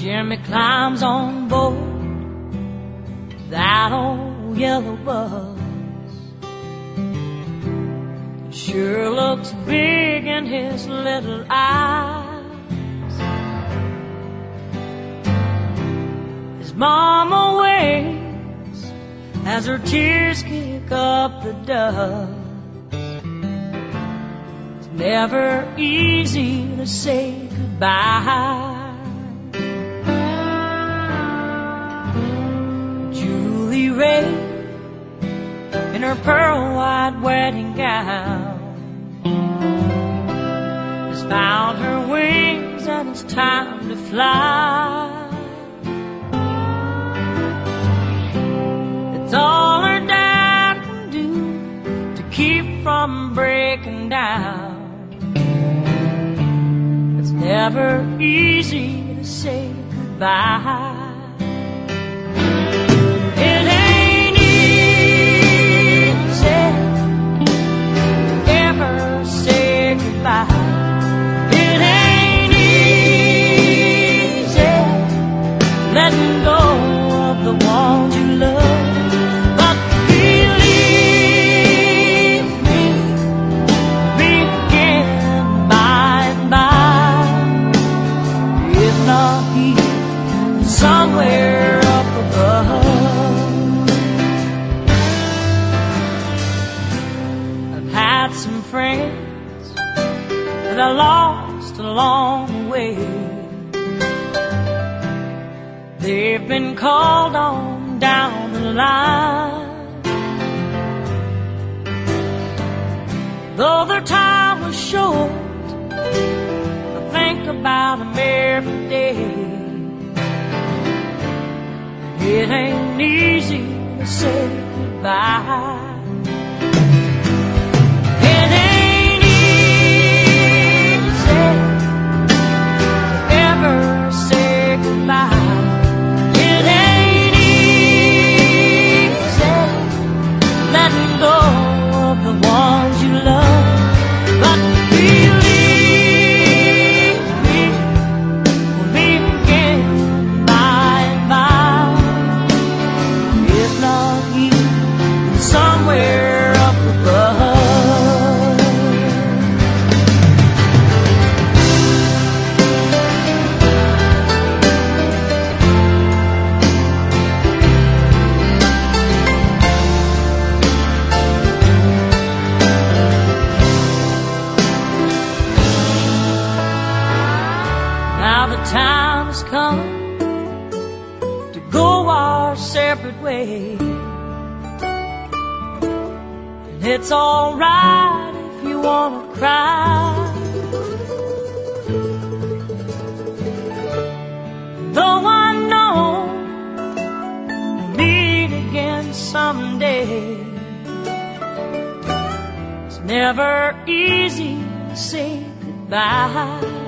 Jimmy climbs on board that old yellow bus. Sure looks big in his little eyes. His mama waits as her tears kick up the dust. It's never easy to say goodbye. In her pearl white wedding gown has found her wings and it's time to fly. It's all her dad can do to keep from breaking down. It's never easy to say goodbye. Somewhere up above. I've had some friends that I lost along the way. They've been called on down the line. Though their time was short, I think about them ain't easy to say goodbye. Separate ways. And it's alright if you wanna cry. Though I know we'll meet again someday. It's never easy to say goodbye.